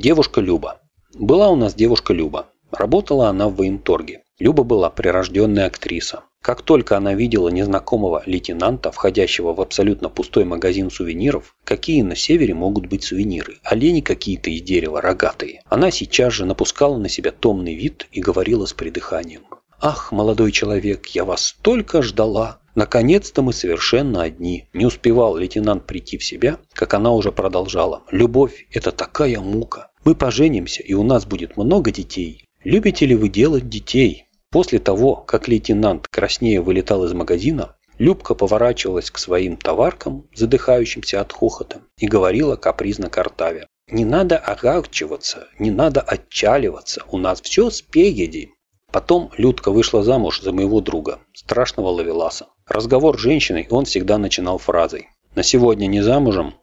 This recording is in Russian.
Девушка Люба. Была у нас девушка Люба. Работала она в военторге. Люба была прирожденная актриса. Как только она видела незнакомого лейтенанта, входящего в абсолютно пустой магазин сувениров, какие на севере могут быть сувениры, олени какие-то из дерева, рогатые, она сейчас же напускала на себя томный вид и говорила с придыханием. «Ах, молодой человек, я вас только ждала! Наконец-то мы совершенно одни!» Не успевал лейтенант прийти в себя, как она уже продолжала. «Любовь – это такая мука! Мы поженимся, и у нас будет много детей. Любите ли вы делать детей?» После того, как лейтенант краснее вылетал из магазина, Любка поворачивалась к своим товаркам, задыхающимся от хохота, и говорила капризно картаве. «Не надо огорчиваться, не надо отчаливаться, у нас все спереди». Потом Людка вышла замуж за моего друга, страшного ловеласа. Разговор с женщиной он всегда начинал фразой «На сегодня не замужем?